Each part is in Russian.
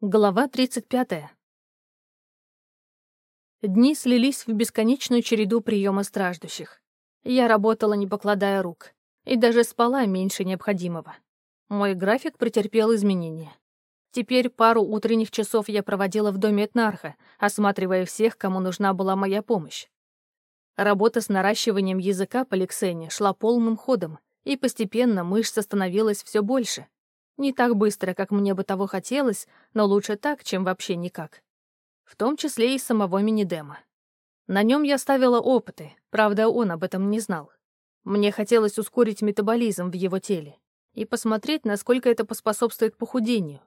Глава 35. Дни слились в бесконечную череду приема страждущих. Я работала, не покладая рук, и даже спала меньше необходимого. Мой график претерпел изменения. Теперь пару утренних часов я проводила в доме Этнарха, осматривая всех, кому нужна была моя помощь. Работа с наращиванием языка по лексене шла полным ходом, и постепенно мышц становилось все больше — не так быстро, как мне бы того хотелось, но лучше так, чем вообще никак. В том числе и самого мини-дема. На нем я ставила опыты, правда, он об этом не знал. Мне хотелось ускорить метаболизм в его теле и посмотреть, насколько это поспособствует похудению.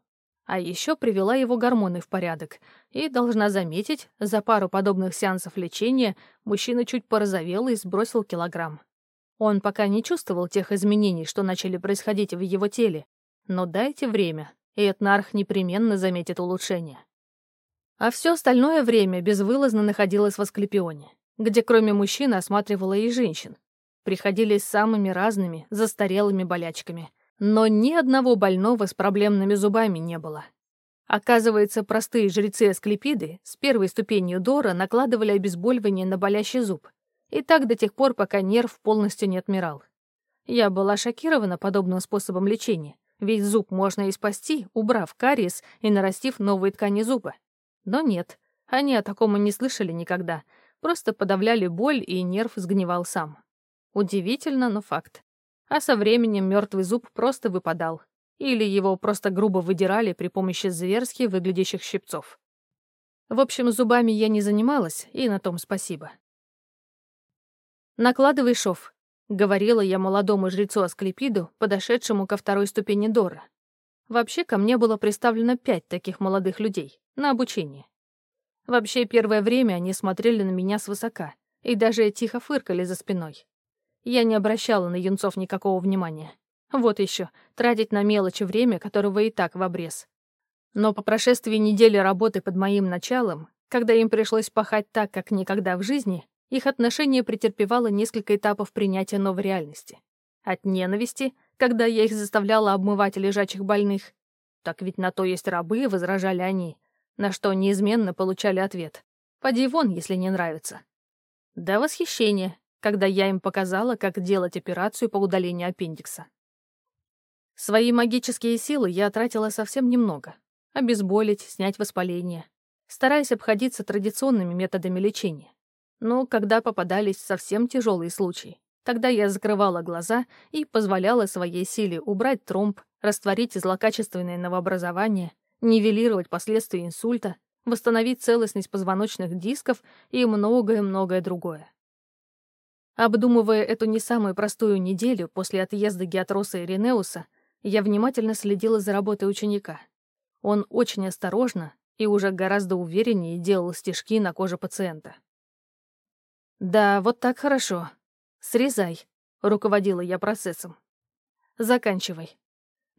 А еще привела его гормоны в порядок, и, должна заметить, за пару подобных сеансов лечения мужчина чуть порозовел и сбросил килограмм. Он пока не чувствовал тех изменений, что начали происходить в его теле, но дайте время, и Этнарх непременно заметит улучшение. А все остальное время безвылазно находилась в Асклепионе, где кроме мужчин осматривала и женщин. Приходили с самыми разными, застарелыми болячками. Но ни одного больного с проблемными зубами не было. Оказывается, простые жрецы Асклепиды с первой ступенью Дора накладывали обезболивание на болящий зуб. И так до тех пор, пока нерв полностью не отмирал. Я была шокирована подобным способом лечения, ведь зуб можно и спасти, убрав кариес и нарастив новые ткани зуба. Но нет, они о таком и не слышали никогда, просто подавляли боль, и нерв сгнивал сам. Удивительно, но факт. А со временем мертвый зуб просто выпадал. Или его просто грубо выдирали при помощи зверски выглядящих щипцов. В общем, зубами я не занималась, и на том спасибо. «Накладывай шов», Говорила я молодому жрецу Асклепиду, подошедшему ко второй ступени Дора. Вообще, ко мне было представлено пять таких молодых людей на обучение. Вообще, первое время они смотрели на меня свысока и даже тихо фыркали за спиной. Я не обращала на юнцов никакого внимания. Вот еще, тратить на мелочи время, которого и так в обрез. Но по прошествии недели работы под моим началом, когда им пришлось пахать так, как никогда в жизни, их отношение претерпевало несколько этапов принятия новой реальности. От ненависти, когда я их заставляла обмывать лежачих больных. Так ведь на то есть рабы, возражали они, на что неизменно получали ответ. Поди вон, если не нравится. До восхищения, когда я им показала, как делать операцию по удалению аппендикса. Свои магические силы я тратила совсем немного. Обезболить, снять воспаление. Стараясь обходиться традиционными методами лечения. Но когда попадались совсем тяжелые случаи, тогда я закрывала глаза и позволяла своей силе убрать тромб, растворить злокачественное новообразование, нивелировать последствия инсульта, восстановить целостность позвоночных дисков и многое-многое другое. Обдумывая эту не самую простую неделю после отъезда Геатроса и Ренеуса, я внимательно следила за работой ученика. Он очень осторожно и уже гораздо увереннее делал стежки на коже пациента. «Да, вот так хорошо. Срезай», — руководила я процессом. «Заканчивай.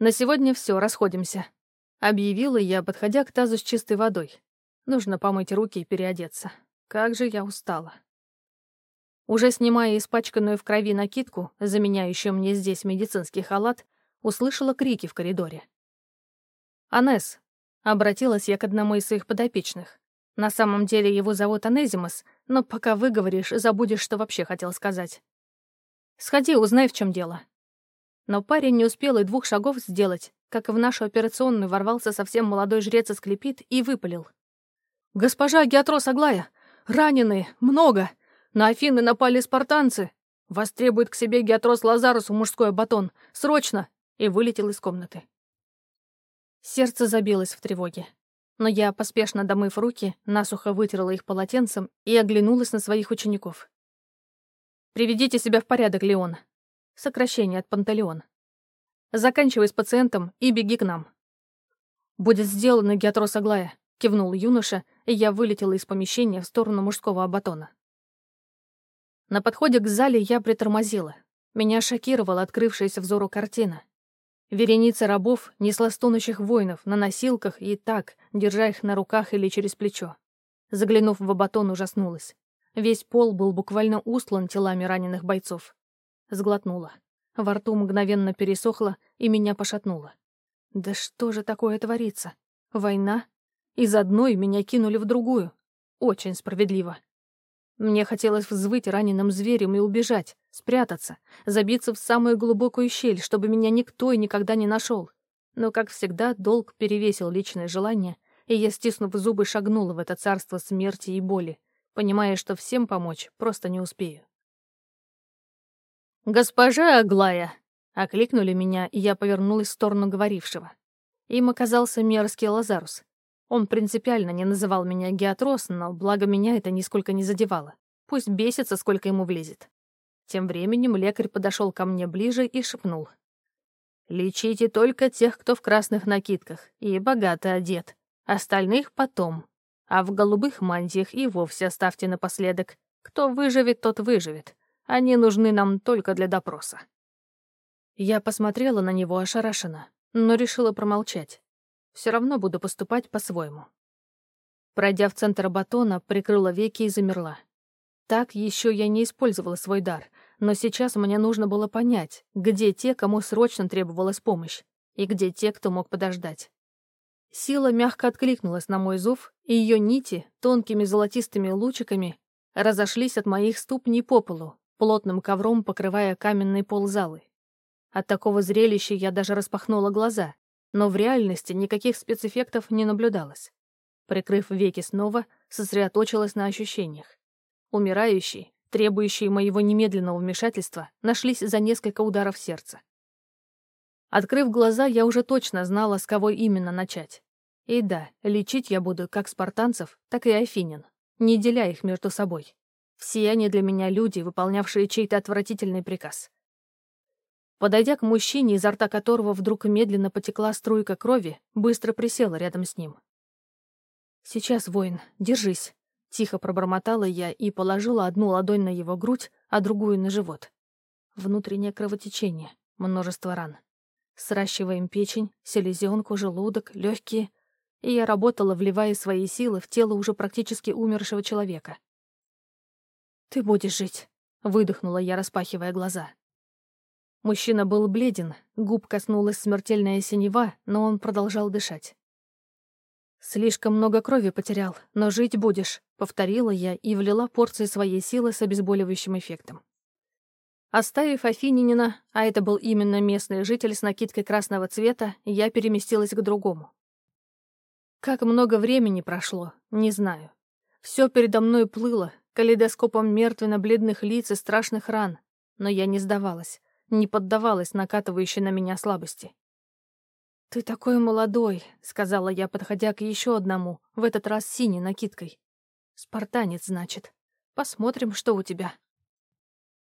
На сегодня все, расходимся», — объявила я, подходя к тазу с чистой водой. Нужно помыть руки и переодеться. Как же я устала. Уже снимая испачканную в крови накидку, заменяющую мне здесь медицинский халат, услышала крики в коридоре. «Анесс», — обратилась я к одному из своих подопечных. На самом деле его зовут Анезимос, но пока выговоришь, забудешь, что вообще хотел сказать. Сходи, узнай, в чем дело. Но парень не успел и двух шагов сделать, как в нашу операционную ворвался совсем молодой жрец Асклепит и выпалил. «Госпожа Геатрос Аглая! Раненые! Много! На Афины напали спартанцы! Вас требует к себе Геатрос Лазарусу мужской батон! Срочно!» И вылетел из комнаты. Сердце забилось в тревоге но я, поспешно домыв руки, насухо вытерла их полотенцем и оглянулась на своих учеников. «Приведите себя в порядок, Леон». Сокращение от Пантелеон. «Заканчивай с пациентом и беги к нам». «Будет сделано, Геатрос Аглая», — кивнул юноша, и я вылетела из помещения в сторону мужского абатона. На подходе к зале я притормозила. Меня шокировала открывшаяся взору картина. Вереница рабов несла стонущих воинов на носилках и так, держа их на руках или через плечо. Заглянув в батон, ужаснулась. Весь пол был буквально устлан телами раненых бойцов. Сглотнула. Во рту мгновенно пересохло, и меня пошатнуло. Да что же такое творится? Война? Из одной меня кинули в другую. Очень справедливо. Мне хотелось взвыть раненым зверем и убежать, спрятаться, забиться в самую глубокую щель, чтобы меня никто и никогда не нашел. Но, как всегда, долг перевесил личное желание, и я, стиснув зубы, шагнула в это царство смерти и боли, понимая, что всем помочь просто не успею. «Госпожа Аглая!» — окликнули меня, и я повернулась в сторону говорившего. Им оказался мерзкий Лазарус. Он принципиально не называл меня Геатрос, но благо меня это нисколько не задевало. Пусть бесится, сколько ему влезет. Тем временем лекарь подошел ко мне ближе и шепнул. «Лечите только тех, кто в красных накидках и богато одет. Остальных потом. А в голубых мантиях и вовсе оставьте напоследок. Кто выживет, тот выживет. Они нужны нам только для допроса». Я посмотрела на него ошарашенно, но решила промолчать. Все равно буду поступать по-своему. Пройдя в центр батона, прикрыла веки и замерла. Так еще я не использовала свой дар, но сейчас мне нужно было понять, где те, кому срочно требовалась помощь, и где те, кто мог подождать. Сила мягко откликнулась на мой зов, и ее нити, тонкими золотистыми лучиками, разошлись от моих ступней по полу, плотным ковром покрывая каменный пол залы. От такого зрелища я даже распахнула глаза, но в реальности никаких спецэффектов не наблюдалось. Прикрыв веки снова, сосредоточилась на ощущениях. Умирающие, требующие моего немедленного вмешательства, нашлись за несколько ударов сердца. Открыв глаза, я уже точно знала, с кого именно начать. И да, лечить я буду как спартанцев, так и афинян, не деля их между собой. Все они для меня люди, выполнявшие чей-то отвратительный приказ. Подойдя к мужчине, изо рта которого вдруг медленно потекла струйка крови, быстро присела рядом с ним. «Сейчас, воин, держись», — тихо пробормотала я и положила одну ладонь на его грудь, а другую на живот. Внутреннее кровотечение, множество ран. Сращиваем печень, селезенку, желудок, легкие, и я работала, вливая свои силы в тело уже практически умершего человека. «Ты будешь жить», — выдохнула я, распахивая глаза. Мужчина был бледен, губ коснулась смертельная синева, но он продолжал дышать. «Слишком много крови потерял, но жить будешь», — повторила я и влила порции своей силы с обезболивающим эффектом. Оставив Афининина, а это был именно местный житель с накидкой красного цвета, я переместилась к другому. Как много времени прошло, не знаю. Все передо мной плыло, калейдоскопом мертвенно-бледных лиц и страшных ран, но я не сдавалась, не поддавалась накатывающей на меня слабости. «Ты такой молодой», — сказала я, подходя к еще одному, в этот раз синей накидкой. «Спартанец, значит. Посмотрим, что у тебя».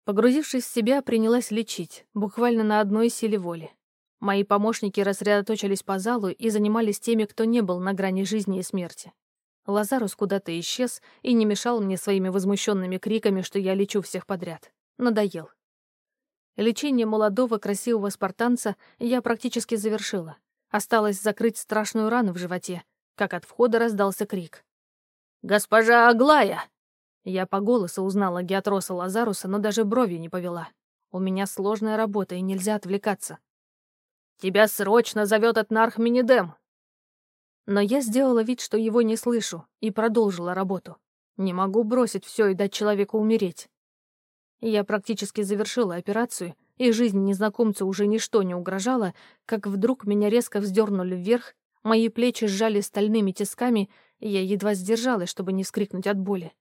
Погрузившись в себя, принялась лечить, буквально на одной силе воли. Мои помощники рассредоточились по залу и занимались теми, кто не был на грани жизни и смерти. Лазарус куда-то исчез и не мешал мне своими возмущенными криками, что я лечу всех подряд. Надоел. Лечение молодого красивого спартанца я практически завершила. Осталось закрыть страшную рану в животе, как от входа раздался крик. «Госпожа Аглая!» Я по голосу узнала Геатроса Лазаруса, но даже бровью не повела. У меня сложная работа, и нельзя отвлекаться. «Тебя срочно зовет Этнарх Минидем!» Но я сделала вид, что его не слышу, и продолжила работу. Не могу бросить все и дать человеку умереть. Я практически завершила операцию, и жизнь незнакомца уже ничто не угрожало, как вдруг меня резко вздернули вверх, мои плечи сжали стальными тисками, и я едва сдержалась, чтобы не вскрикнуть от боли.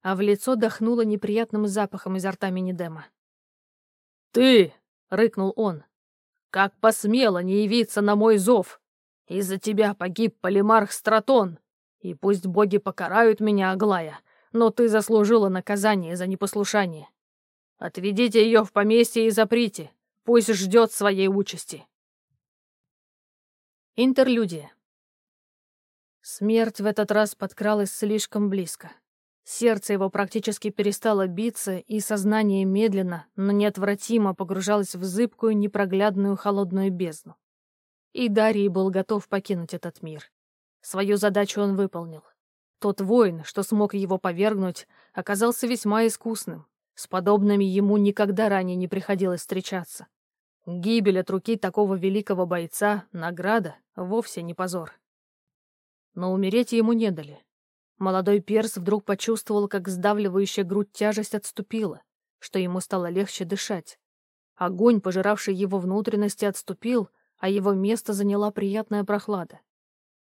А в лицо дохнуло неприятным запахом изо рта Минидема. «Ты!» — рыкнул он. «Как посмело не явиться на мой зов! Из-за тебя погиб полимарх Стратон, и пусть боги покарают меня, Аглая, но ты заслужила наказание за непослушание. Отведите ее в поместье и заприте. Пусть ждет своей участи. Интерлюдия. Смерть в этот раз подкралась слишком близко. Сердце его практически перестало биться, и сознание медленно, но неотвратимо погружалось в зыбкую, непроглядную холодную бездну. И Дарий был готов покинуть этот мир. Свою задачу он выполнил. Тот воин, что смог его повергнуть, оказался весьма искусным. С подобными ему никогда ранее не приходилось встречаться. Гибель от руки такого великого бойца — награда, вовсе не позор. но умереть ему не дали. Молодой перс вдруг почувствовал, как сдавливающая грудь тяжесть отступила, что ему стало легче дышать. Огонь, пожиравший его внутренности, отступил, а его место заняла приятная прохлада.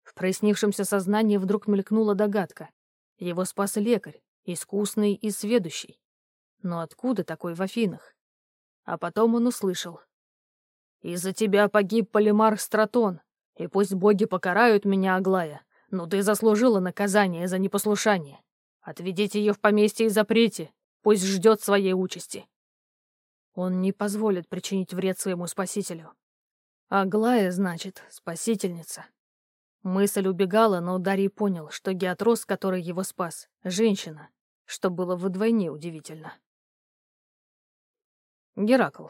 В прояснившемся сознании вдруг мелькнула догадка. Его спас лекарь, искусный и сведущий. Но откуда такой в Афинах? А потом он услышал. «Из-за тебя погиб Полимарх Стратон, и пусть боги покарают меня, Аглая, но ты заслужила наказание за непослушание. Отведите ее в поместье и запрете, пусть ждет своей участи». Он не позволит причинить вред своему спасителю. Аглая, значит, спасительница. Мысль убегала, но Дарий понял, что Геатрос, который его спас, — женщина, что было вдвойне удивительно. Геракл.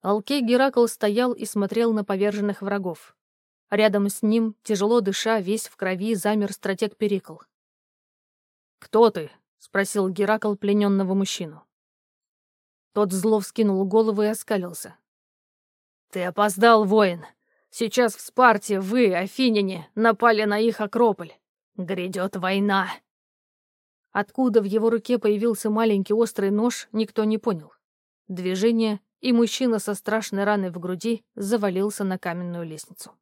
Алкей Геракл стоял и смотрел на поверженных врагов. Рядом с ним, тяжело дыша, весь в крови, замер стратег Перикл. «Кто ты?» — спросил Геракл плененного мужчину. Тот зло вскинул голову и оскалился. «Ты опоздал, воин. Сейчас в Спарте вы, афиняне, напали на их Акрополь. Грядет война!» Откуда в его руке появился маленький острый нож, никто не понял. Движение, и мужчина со страшной раной в груди завалился на каменную лестницу.